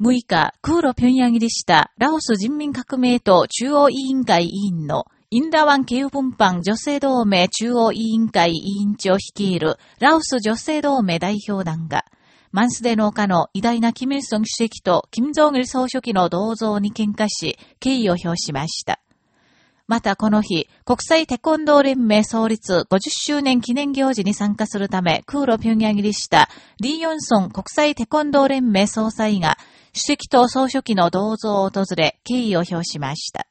6日、空路平壌入りしたラオス人民革命党中央委員会委員のインダワン経分班女性同盟中央委員会委員長率いるラオス女性同盟代表団が、マンスデ農家の偉大なキム・イルソン主席とキム・ジョン・イル総書記の銅像に喧嘩し、敬意を表しました。またこの日、国際テコンドー連盟創立50周年記念行事に参加するため空路平壌入りしたリー・ヨンソン国際テコンドー連盟総裁が主席と総書記の銅像を訪れ敬意を表しました。